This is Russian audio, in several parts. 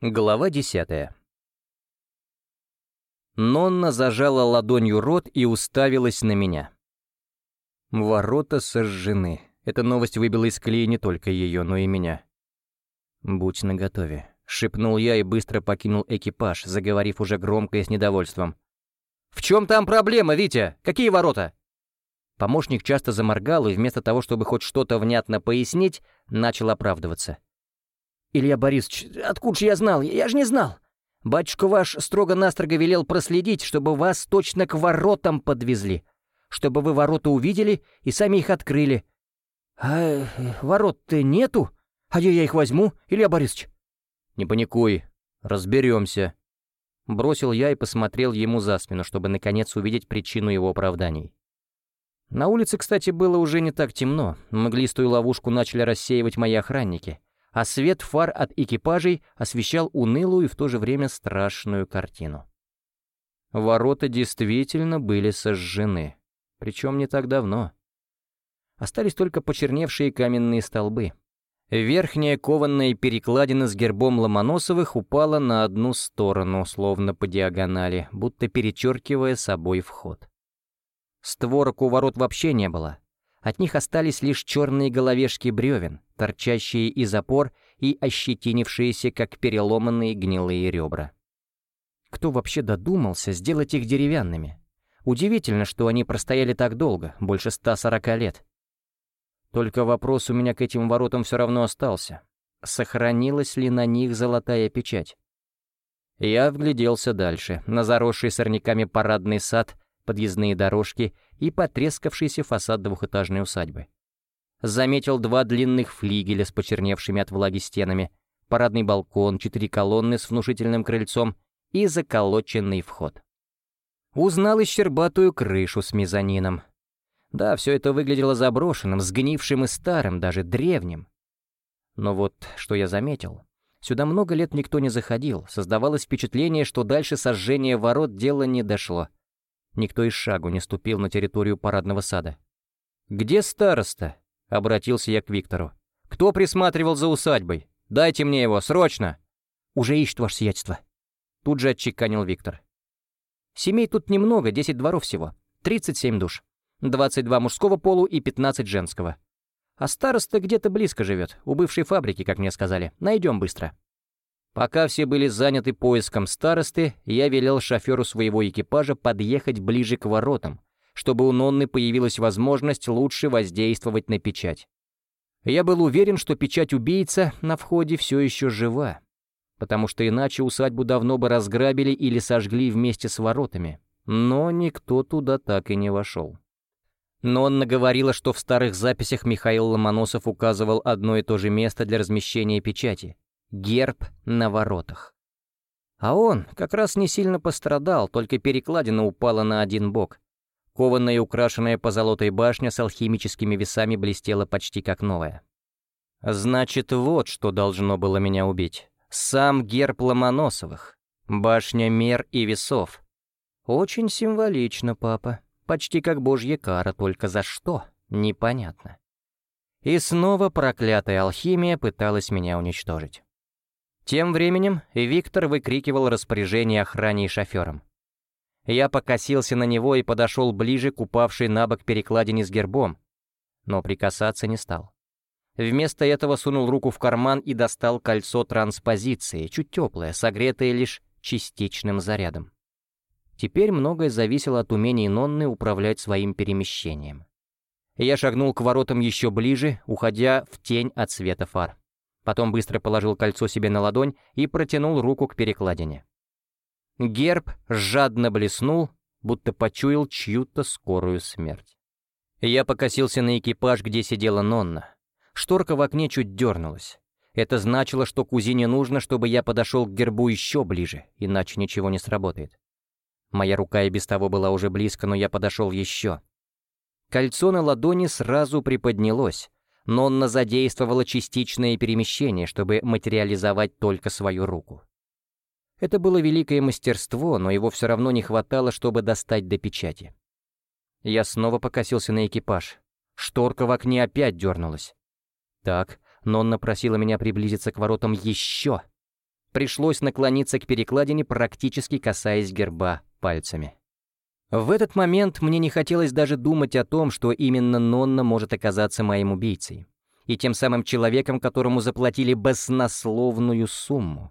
Глава десятая. Нонна зажала ладонью рот и уставилась на меня. Ворота сожжены. Эта новость выбила из колеи не только ее, но и меня. «Будь наготове», — шепнул я и быстро покинул экипаж, заговорив уже громко и с недовольством. «В чем там проблема, Витя? Какие ворота?» Помощник часто заморгал и вместо того, чтобы хоть что-то внятно пояснить, начал оправдываться. «Илья Борисович, откуда же я знал? Я же не знал. Батюшка ваш строго-настрого велел проследить, чтобы вас точно к воротам подвезли, чтобы вы ворота увидели и сами их открыли. А э, ворот-то нету? А где я их возьму, Илья Борисович?» «Не паникуй, разберемся», — бросил я и посмотрел ему за спину, чтобы наконец увидеть причину его оправданий. На улице, кстати, было уже не так темно, мглистую ловушку начали рассеивать мои охранники — а свет фар от экипажей освещал унылую и в то же время страшную картину. Ворота действительно были сожжены, причем не так давно. Остались только почерневшие каменные столбы. Верхняя кованная перекладина с гербом Ломоносовых упала на одну сторону, словно по диагонали, будто перечеркивая собой вход. Створок у ворот вообще не было, от них остались лишь черные головешки бревен, торчащие из опор и ощетинившиеся, как переломанные гнилые ребра. Кто вообще додумался сделать их деревянными? Удивительно, что они простояли так долго, больше 140 лет. Только вопрос у меня к этим воротам все равно остался. Сохранилась ли на них золотая печать? Я вгляделся дальше, на заросший сорняками парадный сад, подъездные дорожки и потрескавшийся фасад двухэтажной усадьбы. Заметил два длинных флигеля с почерневшими от влаги стенами, парадный балкон, четыре колонны с внушительным крыльцом и заколоченный вход. Узнал и щербатую крышу с мезонином. Да, все это выглядело заброшенным, сгнившим и старым, даже древним. Но вот что я заметил. Сюда много лет никто не заходил, создавалось впечатление, что дальше сожжения ворот дело не дошло. Никто и шагу не ступил на территорию парадного сада. «Где староста?» — обратился я к Виктору. «Кто присматривал за усадьбой? Дайте мне его, срочно!» «Уже ищет ваше сиятельство», — тут же отчеканил Виктор. «Семей тут немного, десять дворов всего, тридцать семь душ, двадцать два мужского полу и пятнадцать женского. А староста где-то близко живет, у бывшей фабрики, как мне сказали. Найдем быстро». Пока все были заняты поиском старосты, я велел шоферу своего экипажа подъехать ближе к воротам, чтобы у Нонны появилась возможность лучше воздействовать на печать. Я был уверен, что печать убийца на входе все еще жива, потому что иначе усадьбу давно бы разграбили или сожгли вместе с воротами, но никто туда так и не вошел. Нонна говорила, что в старых записях Михаил Ломоносов указывал одно и то же место для размещения печати — герб на воротах. А он как раз не сильно пострадал, только перекладина упала на один бок. Кованная и украшенная позолотой башня с алхимическими весами блестела почти как новая. Значит, вот что должно было меня убить. Сам герб Ломоносовых. Башня мер и весов. Очень символично, папа. Почти как божья кара, только за что? Непонятно. И снова проклятая алхимия пыталась меня уничтожить. Тем временем Виктор выкрикивал распоряжение охране и шоферам. Я покосился на него и подошел ближе к упавшей на бок перекладине с гербом, но прикасаться не стал. Вместо этого сунул руку в карман и достал кольцо транспозиции, чуть теплое, согретое лишь частичным зарядом. Теперь многое зависело от умений Нонны управлять своим перемещением. Я шагнул к воротам еще ближе, уходя в тень от света фар. Потом быстро положил кольцо себе на ладонь и протянул руку к перекладине. Герб жадно блеснул, будто почуял чью-то скорую смерть. Я покосился на экипаж, где сидела Нонна. Шторка в окне чуть дернулась. Это значило, что кузине нужно, чтобы я подошел к гербу еще ближе, иначе ничего не сработает. Моя рука и без того была уже близко, но я подошел еще. Кольцо на ладони сразу приподнялось, Нонна задействовала частичное перемещение, чтобы материализовать только свою руку. Это было великое мастерство, но его все равно не хватало, чтобы достать до печати. Я снова покосился на экипаж. Шторка в окне опять дернулась. Так, Нонна просила меня приблизиться к воротам еще. Пришлось наклониться к перекладине, практически касаясь герба пальцами. В этот момент мне не хотелось даже думать о том, что именно Нонна может оказаться моим убийцей и тем самым человеком, которому заплатили баснословную сумму.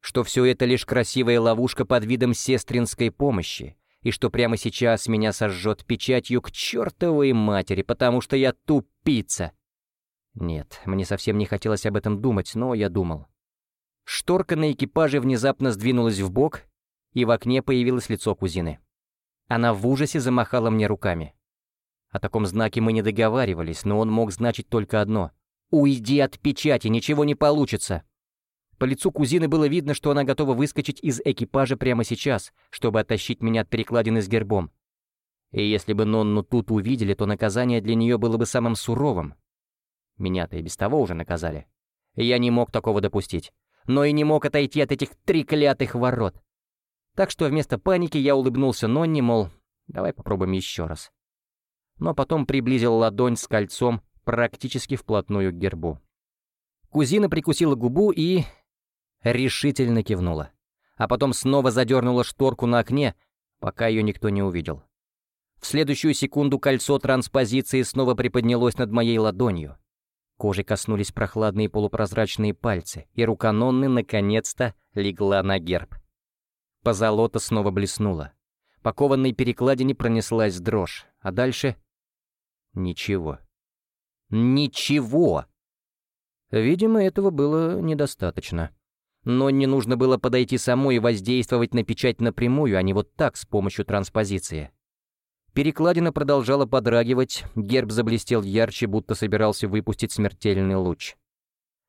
Что все это лишь красивая ловушка под видом сестринской помощи, и что прямо сейчас меня сожжет печатью к чертовой матери, потому что я тупица. Нет, мне совсем не хотелось об этом думать, но я думал. Шторка на экипаже внезапно сдвинулась в бок, и в окне появилось лицо кузины. Она в ужасе замахала мне руками. О таком знаке мы не договаривались, но он мог значить только одно. «Уйди от печати, ничего не получится!» По лицу кузины было видно, что она готова выскочить из экипажа прямо сейчас, чтобы оттащить меня от перекладины с гербом. И если бы Нонну тут увидели, то наказание для нее было бы самым суровым. Меня-то и без того уже наказали. Я не мог такого допустить, но и не мог отойти от этих треклятых ворот. Так что вместо паники я улыбнулся Нонне, мол, давай попробуем еще раз но потом приблизил ладонь с кольцом практически вплотную к гербу. Кузина прикусила губу и... решительно кивнула. А потом снова задернула шторку на окне, пока ее никто не увидел. В следующую секунду кольцо транспозиции снова приподнялось над моей ладонью. Кожи коснулись прохладные полупрозрачные пальцы, и рука Нонны наконец-то легла на герб. Позолота снова блеснула. По кованной перекладине пронеслась дрожь, а дальше Ничего. Ничего! Видимо, этого было недостаточно. Но не нужно было подойти самой и воздействовать на печать напрямую, а не вот так, с помощью транспозиции. Перекладина продолжала подрагивать, герб заблестел ярче, будто собирался выпустить смертельный луч.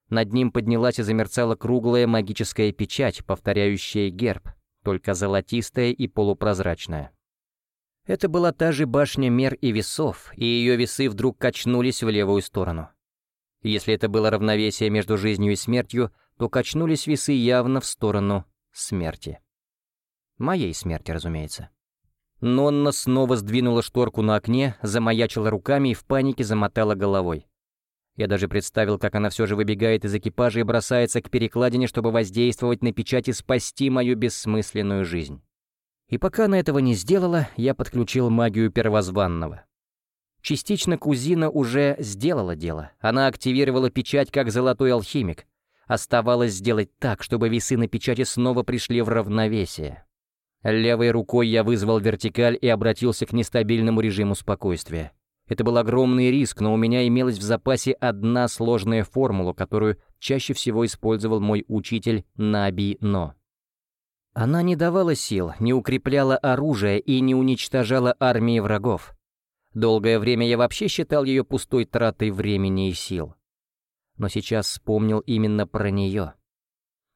Над ним поднялась и замерцала круглая магическая печать, повторяющая герб, только золотистая и полупрозрачная. Это была та же башня мер и весов, и ее весы вдруг качнулись в левую сторону. Если это было равновесие между жизнью и смертью, то качнулись весы явно в сторону смерти. Моей смерти, разумеется. Нонна снова сдвинула шторку на окне, замаячила руками и в панике замотала головой. Я даже представил, как она все же выбегает из экипажа и бросается к перекладине, чтобы воздействовать на печать и спасти мою бессмысленную жизнь. И пока она этого не сделала, я подключил магию первозванного. Частично кузина уже сделала дело. Она активировала печать как золотой алхимик. Оставалось сделать так, чтобы весы на печати снова пришли в равновесие. Левой рукой я вызвал вертикаль и обратился к нестабильному режиму спокойствия. Это был огромный риск, но у меня имелась в запасе одна сложная формула, которую чаще всего использовал мой учитель Наби Но. Она не давала сил, не укрепляла оружие и не уничтожала армии врагов. Долгое время я вообще считал ее пустой тратой времени и сил. Но сейчас вспомнил именно про нее.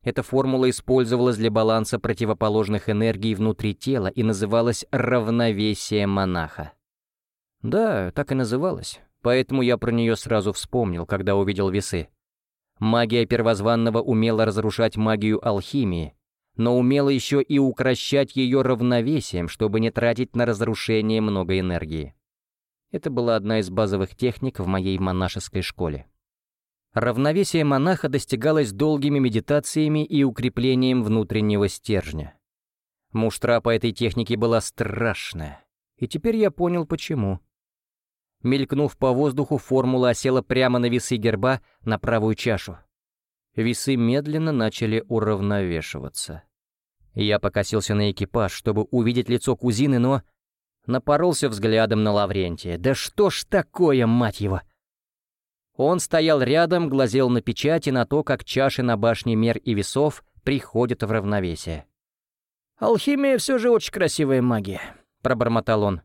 Эта формула использовалась для баланса противоположных энергий внутри тела и называлась «равновесие монаха». Да, так и называлась, поэтому я про нее сразу вспомнил, когда увидел весы. Магия первозванного умела разрушать магию алхимии, но умела еще и укращать ее равновесием, чтобы не тратить на разрушение много энергии. Это была одна из базовых техник в моей монашеской школе. Равновесие монаха достигалось долгими медитациями и укреплением внутреннего стержня. Муштра по этой технике была страшная, и теперь я понял, почему. Мелькнув по воздуху, формула осела прямо на весы герба на правую чашу. Весы медленно начали уравновешиваться. Я покосился на экипаж, чтобы увидеть лицо кузины, но... Напоролся взглядом на Лаврентия. «Да что ж такое, мать его!» Он стоял рядом, глазел на печати, на то, как чаши на башне мер и весов приходят в равновесие. «Алхимия все же очень красивая магия», — пробормотал он.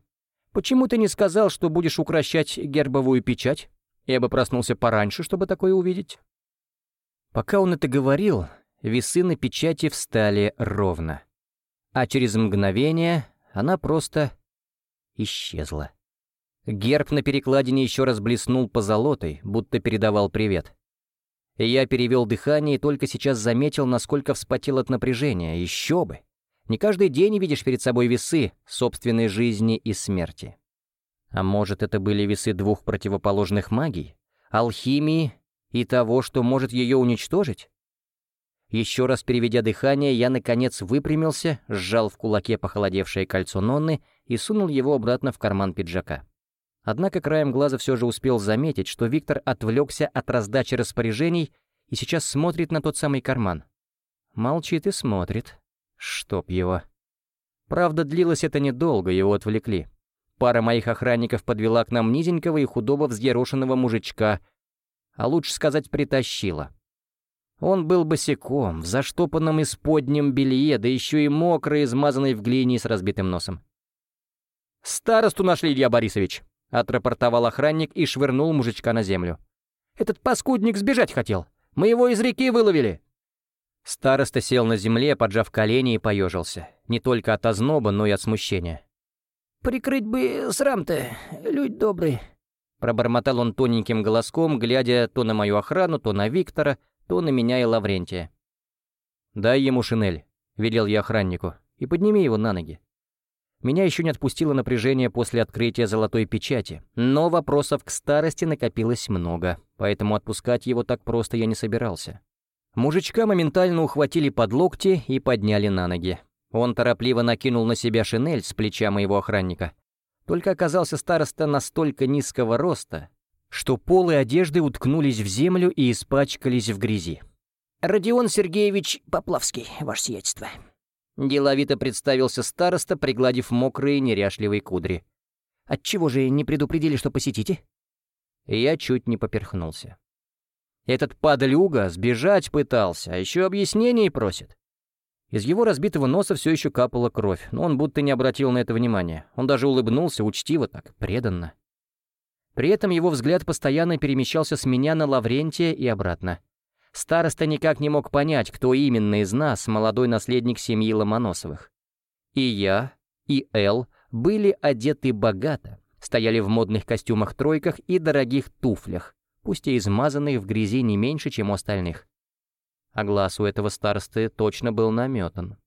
«Почему ты не сказал, что будешь укращать гербовую печать? Я бы проснулся пораньше, чтобы такое увидеть». Пока он это говорил, весы на печати встали ровно. А через мгновение она просто исчезла. Герб на перекладине еще раз блеснул позолотой, будто передавал привет. Я перевел дыхание и только сейчас заметил, насколько вспотел от напряжения. Еще бы! Не каждый день видишь перед собой весы собственной жизни и смерти. А может, это были весы двух противоположных магий? Алхимии и того, что может ее уничтожить? Еще раз переведя дыхание, я, наконец, выпрямился, сжал в кулаке похолодевшее кольцо Нонны и сунул его обратно в карман пиджака. Однако краем глаза все же успел заметить, что Виктор отвлекся от раздачи распоряжений и сейчас смотрит на тот самый карман. Молчит и смотрит. Чтоб его. Правда, длилось это недолго, его отвлекли. Пара моих охранников подвела к нам низенького и худого взъерошенного мужичка, а лучше сказать, притащила. Он был босиком, в заштопанном исподнем белье, да еще и мокрый, измазанный в глине с разбитым носом. «Старосту нашли, Илья Борисович!» — отрапортовал охранник и швырнул мужичка на землю. «Этот паскудник сбежать хотел. Мы его из реки выловили!» Староста сел на земле, поджав колени и поежился. Не только от озноба, но и от смущения. «Прикрыть бы срам-то, людь добрый!» Пробормотал он тоненьким голоском, глядя то на мою охрану, то на Виктора, то на меня и Лаврентия. «Дай ему шинель», — велел я охраннику, — «и подними его на ноги». Меня еще не отпустило напряжение после открытия золотой печати, но вопросов к старости накопилось много, поэтому отпускать его так просто я не собирался. Мужичка моментально ухватили под локти и подняли на ноги. Он торопливо накинул на себя шинель с плеча моего охранника. Только оказался староста настолько низкого роста, что полы одежды уткнулись в землю и испачкались в грязи. «Родион Сергеевич Поплавский, ваше сиятельство». Деловито представился староста, пригладив мокрые неряшливые кудри. «Отчего же не предупредили, что посетите?» Я чуть не поперхнулся. Этот подлюга сбежать пытался, а еще объяснений просит. Из его разбитого носа все еще капала кровь, но он будто не обратил на это внимания. Он даже улыбнулся учтиво так, преданно. При этом его взгляд постоянно перемещался с меня на Лаврентия и обратно. Староста никак не мог понять, кто именно из нас молодой наследник семьи Ломоносовых. И я, и Эл были одеты богато, стояли в модных костюмах-тройках и дорогих туфлях, пусть и измазанных в грязи не меньше, чем у остальных. А глаз у этого старосты точно был наметан.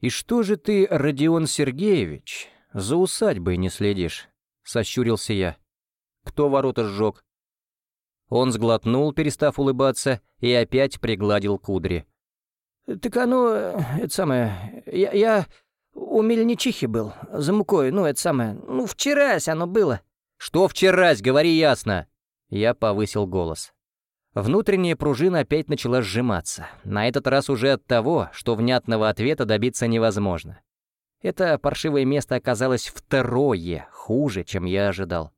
«И что же ты, Родион Сергеевич, за усадьбой не следишь?» — сощурился я. Кто ворота сжег?» Он сглотнул, перестав улыбаться, и опять пригладил кудри. «Так оно, это самое, я, я у мельничихи был, за мукой, ну, это самое, ну, вчерась оно было». «Что вчерась, говори ясно!» Я повысил голос. Внутренняя пружина опять начала сжиматься, на этот раз уже от того, что внятного ответа добиться невозможно. Это паршивое место оказалось второе хуже, чем я ожидал.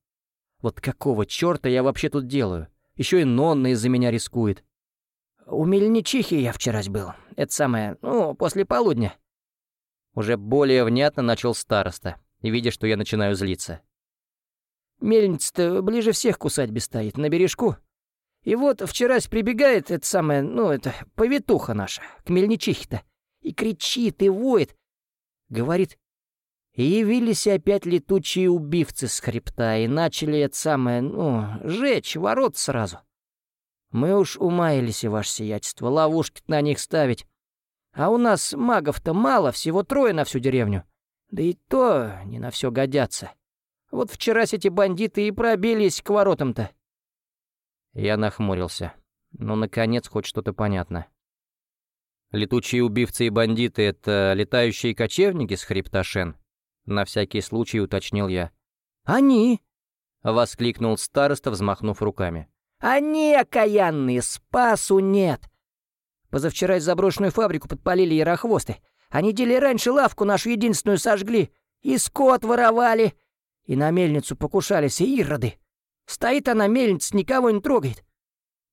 Вот какого черта я вообще тут делаю? Еще и Нонна из-за меня рискует. У мельничихи я вчерась был. Это самое, ну, после полудня. Уже более внятно начал староста, видя, что я начинаю злиться. Мельница-то ближе всех к усадьбе стоит, на бережку. И вот вчерась прибегает это самое, ну, это, повитуха наша, к мельничихе-то, и кричит, и воет. Говорит, явились опять летучие убивцы с хребта и начали это самое, ну, жечь ворот сразу. Мы уж умаялись, и ваше сиятельство, ловушки на них ставить. А у нас магов-то мало, всего трое на всю деревню. Да и то не на все годятся. Вот вчера эти бандиты и пробились к воротам-то. Я нахмурился. Ну, наконец, хоть что-то понятно. Летучие убивцы и бандиты — это летающие кочевники с хребта? На всякий случай уточнил я. «Они!» — воскликнул староста, взмахнув руками. «Они окаянные, спасу нет! Позавчера заброшенную фабрику подпалили ярохвосты, а недели раньше лавку нашу единственную сожгли, и скот воровали, и на мельницу покушались и ироды. Стоит она, мельница, никого не трогает».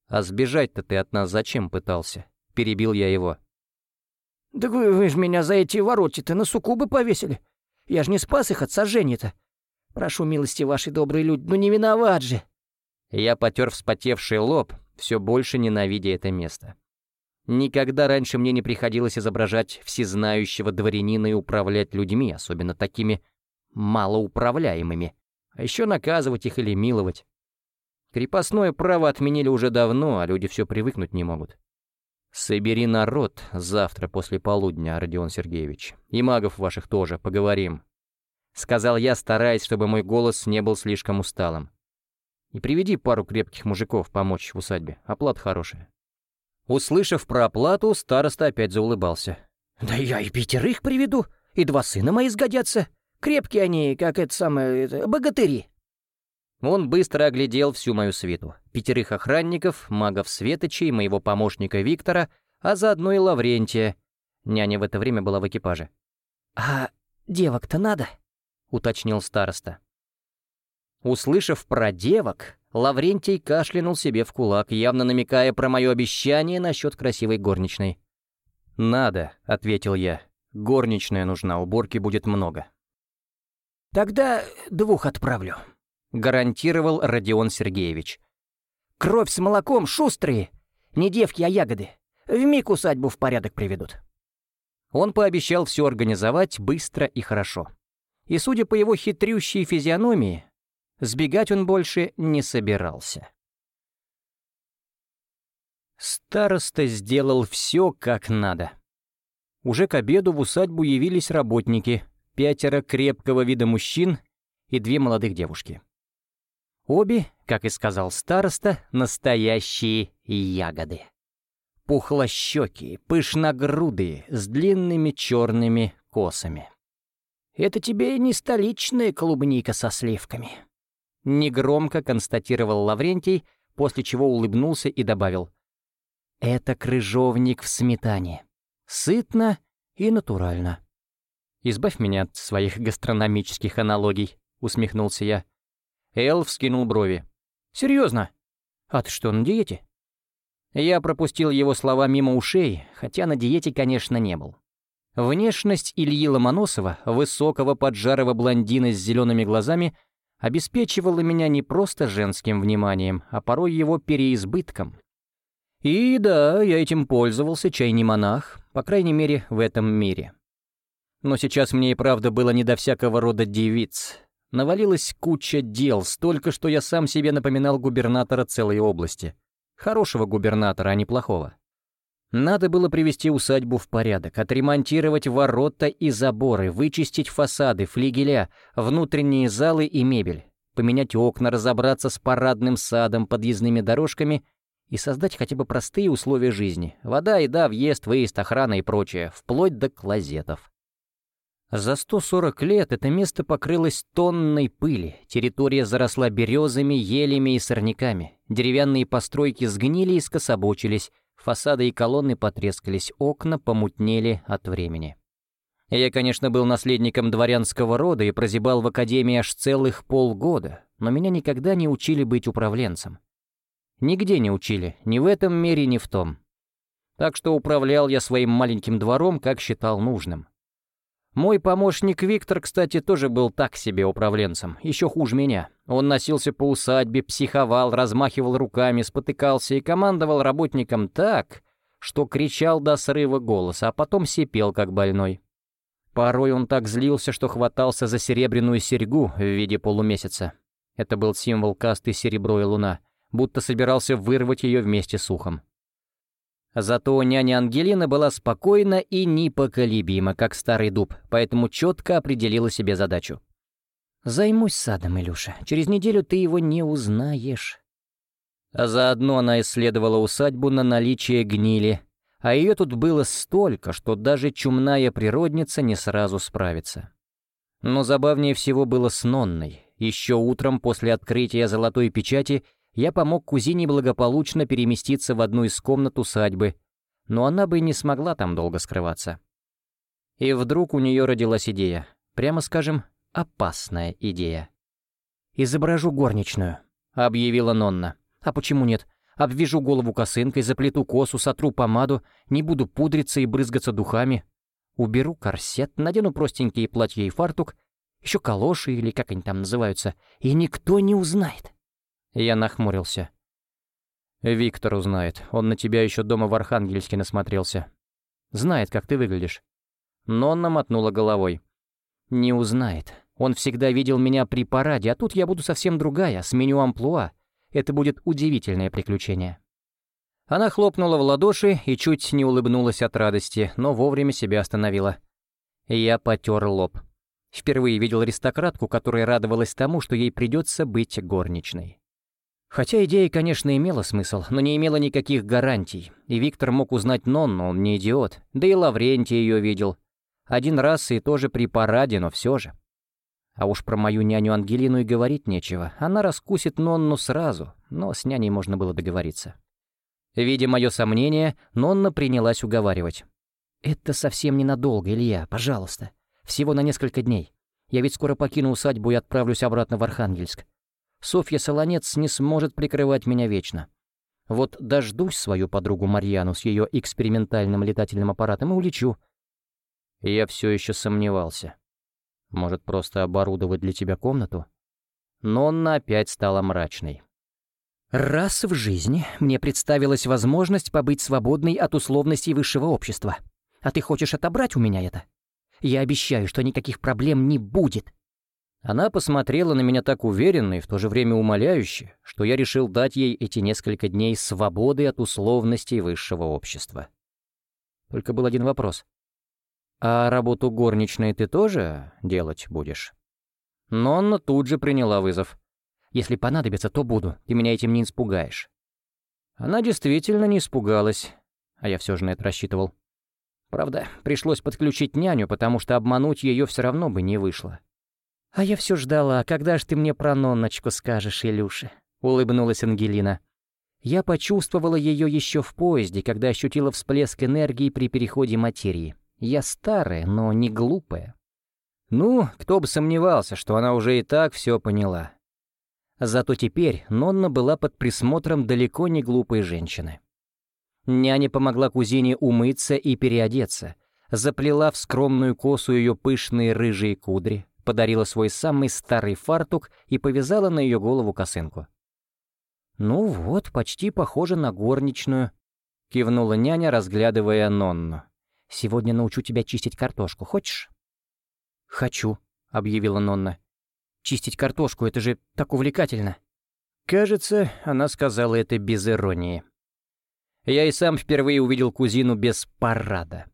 «А сбежать-то ты от нас зачем пытался?» — перебил я его. «Да вы, вы же меня за эти ворота-то на суккубы повесили. Я же не спас их от сожжения-то. Прошу милости вашей добрые люди, ну не виноват же!» Я потер вспотевший лоб, все больше ненавидя это место. Никогда раньше мне не приходилось изображать всезнающего дворянина и управлять людьми, особенно такими малоуправляемыми, а еще наказывать их или миловать. Крепостное право отменили уже давно, а люди все привыкнуть не могут. «Собери народ завтра после полудня, Родион Сергеевич. И магов ваших тоже, поговорим», — сказал я, стараясь, чтобы мой голос не был слишком усталым. «И приведи пару крепких мужиков помочь в усадьбе, оплата хорошая». Услышав про оплату, староста опять заулыбался. «Да я и пятерых приведу, и два сына мои сгодятся. Крепкие они, как это самое, это, богатыри». Он быстро оглядел всю мою свиту. Пятерых охранников, магов Светочей, моего помощника Виктора, а заодно и Лаврентия. Няня в это время была в экипаже. «А девок-то надо?» — уточнил староста. Услышав про девок, Лаврентий кашлянул себе в кулак, явно намекая про мое обещание насчет красивой горничной. «Надо», — ответил я. «Горничная нужна, уборки будет много». «Тогда двух отправлю», — гарантировал Родион Сергеевич. «Кровь с молоком шустрые, не девки, а ягоды. Вмиг усадьбу в порядок приведут». Он пообещал все организовать быстро и хорошо. И, судя по его хитрющей физиономии, сбегать он больше не собирался. Староста сделал все как надо. Уже к обеду в усадьбу явились работники, пятеро крепкого вида мужчин и две молодых девушки. Обе, как и сказал староста, настоящие ягоды пухлощекие, пышногрудые, с длинными черными косами. «Это тебе не столичная клубника со сливками», — негромко констатировал Лаврентий, после чего улыбнулся и добавил. «Это крыжовник в сметане. Сытно и натурально». «Избавь меня от своих гастрономических аналогий», — усмехнулся я. Эл вскинул брови. «Серьезно? А ты что, на диете?» Я пропустил его слова мимо ушей, хотя на диете, конечно, не был. Внешность Ильи Ломоносова, высокого поджарого блондина с зелеными глазами, обеспечивала меня не просто женским вниманием, а порой его переизбытком. И да, я этим пользовался, чай не монах, по крайней мере, в этом мире. Но сейчас мне и правда было не до всякого рода девиц. Навалилась куча дел, столько, что я сам себе напоминал губернатора целой области — Хорошего губернатора, а не плохого. Надо было привести усадьбу в порядок, отремонтировать ворота и заборы, вычистить фасады, флигеля, внутренние залы и мебель, поменять окна, разобраться с парадным садом, подъездными дорожками и создать хотя бы простые условия жизни. Вода, еда, въезд, выезд, охрана и прочее, вплоть до клозетов. За 140 лет это место покрылось тонной пыли, территория заросла березами, елями и сорняками, деревянные постройки сгнили и скособочились, фасады и колонны потрескались, окна помутнели от времени. Я, конечно, был наследником дворянского рода и прозябал в академии аж целых полгода, но меня никогда не учили быть управленцем. Нигде не учили, ни в этом мире, ни в том. Так что управлял я своим маленьким двором, как считал нужным. Мой помощник Виктор, кстати, тоже был так себе управленцем, еще хуже меня. Он носился по усадьбе, психовал, размахивал руками, спотыкался и командовал работникам так, что кричал до срыва голоса, а потом сипел, как больной. Порой он так злился, что хватался за серебряную серьгу в виде полумесяца. Это был символ касты серебро и луна, будто собирался вырвать ее вместе с ухом. Зато няня Ангелина была спокойна и непоколебима, как старый дуб, поэтому четко определила себе задачу. «Займусь садом, Илюша. Через неделю ты его не узнаешь». А заодно она исследовала усадьбу на наличие гнили, а ее тут было столько, что даже чумная природница не сразу справится. Но забавнее всего было с Нонной. Еще утром после открытия золотой печати я помог кузине благополучно переместиться в одну из комнат усадьбы, но она бы не смогла там долго скрываться. И вдруг у нее родилась идея, прямо скажем, опасная идея. «Изображу горничную», — объявила Нонна. «А почему нет? Обвяжу голову косынкой, заплету косу, сотру помаду, не буду пудриться и брызгаться духами. Уберу корсет, надену простенькие платья и фартук, еще калоши или как они там называются, и никто не узнает. Я нахмурился. «Виктор узнает. Он на тебя еще дома в Архангельске насмотрелся. Знает, как ты выглядишь». Нонна мотнула головой. «Не узнает. Он всегда видел меня при параде, а тут я буду совсем другая, сменю амплуа. Это будет удивительное приключение». Она хлопнула в ладоши и чуть не улыбнулась от радости, но вовремя себя остановила. Я потер лоб. Впервые видел аристократку, которая радовалась тому, что ей придется быть горничной. Хотя идея, конечно, имела смысл, но не имела никаких гарантий, и Виктор мог узнать Нонну, он не идиот, да и Лаврентий ее видел. Один раз и тоже при параде, но все же. А уж про мою няню Ангелину и говорить нечего, она раскусит Нонну сразу, но с няней можно было договориться. Видя мое сомнение, Нонна принялась уговаривать. «Это совсем ненадолго, Илья, пожалуйста. Всего на несколько дней. Я ведь скоро покину усадьбу и отправлюсь обратно в Архангельск. Софья Солонец не сможет прикрывать меня вечно. Вот дождусь свою подругу Марьяну с ее экспериментальным летательным аппаратом и улечу. Я все еще сомневался. Может, просто оборудовать для тебя комнату? Но она опять стала мрачной. Раз в жизни мне представилась возможность побыть свободной от условностей высшего общества. А ты хочешь отобрать у меня это? Я обещаю, что никаких проблем не будет. Она посмотрела на меня так уверенно и в то же время умоляюще, что я решил дать ей эти несколько дней свободы от условностей высшего общества. Только был один вопрос. «А работу горничной ты тоже делать будешь?» Нонна тут же приняла вызов. «Если понадобится, то буду, ты меня этим не испугаешь». Она действительно не испугалась, а я все же на это рассчитывал. Правда, пришлось подключить няню, потому что обмануть ее все равно бы не вышло. «А я все ждала, когда ж ты мне про Нонночку скажешь, Илюша?» — улыбнулась Ангелина. Я почувствовала ее еще в поезде, когда ощутила всплеск энергии при переходе материи. Я старая, но не глупая. Ну, кто бы сомневался, что она уже и так все поняла. Зато теперь Нонна была под присмотром далеко не глупой женщины. Няня помогла кузине умыться и переодеться, заплела в скромную косу ее пышные рыжие кудри, подарила свой самый старый фартук и повязала на ее голову косынку. «Ну вот, почти похоже на горничную», — кивнула няня, разглядывая Нонну. «Сегодня научу тебя чистить картошку. Хочешь?» «Хочу», — объявила Нонна. «Чистить картошку — это же так увлекательно». Кажется, она сказала это без иронии. Я и сам впервые увидел кузину без парада.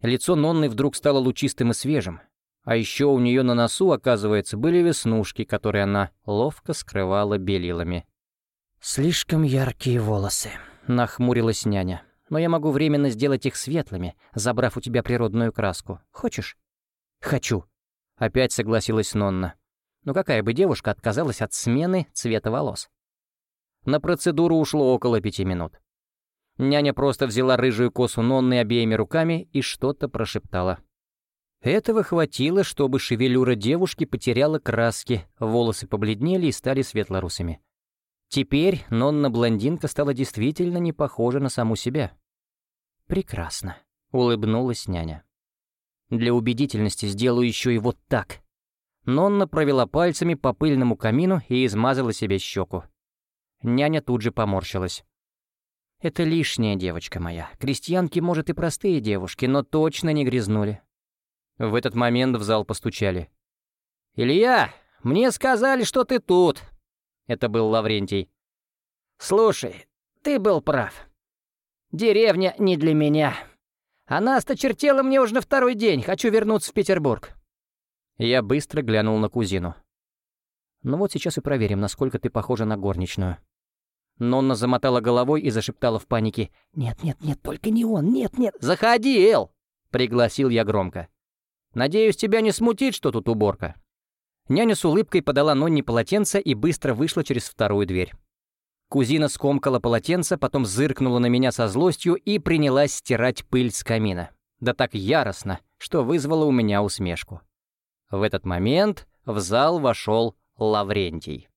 Лицо Нонны вдруг стало лучистым и свежим, а еще у нее на носу, оказывается, были веснушки, которые она ловко скрывала белилами. «Слишком яркие волосы», — нахмурилась няня. «Но я могу временно сделать их светлыми, забрав у тебя природную краску. Хочешь?» «Хочу», — опять согласилась Нонна. «Но какая бы девушка отказалась от смены цвета волос?» На процедуру ушло около пяти минут. Няня просто взяла рыжую косу Нонны обеими руками и что-то прошептала. Этого хватило, чтобы шевелюра девушки потеряла краски, волосы побледнели и стали светлорусыми. Теперь Нонна-блондинка стала действительно не похожа на саму себя. «Прекрасно», — улыбнулась няня. «Для убедительности сделаю еще и вот так». Нонна провела пальцами по пыльному камину и измазала себе щеку. Няня тут же поморщилась. «Это лишняя девочка моя. Крестьянки, может, и простые девушки, но точно не грязнули. В этот момент в зал постучали. «Илья, мне сказали, что ты тут!» Это был Лаврентий. «Слушай, ты был прав. Деревня не для меня. Она осточертела мне уже на второй день. Хочу вернуться в Петербург». Я быстро глянул на кузину. «Ну вот сейчас и проверим, насколько ты похожа на горничную». Нонна замотала головой и зашептала в панике. «Нет, нет, нет, только не он, нет, нет». «Заходи, Эл!» — пригласил я громко. Надеюсь, тебя не смутит, что тут уборка». Няня с улыбкой подала Нонне полотенце и быстро вышла через вторую дверь. Кузина скомкала полотенце, потом зыркнула на меня со злостью и принялась стирать пыль с камина. Да так яростно, что вызвало у меня усмешку. В этот момент в зал вошел Лаврентий.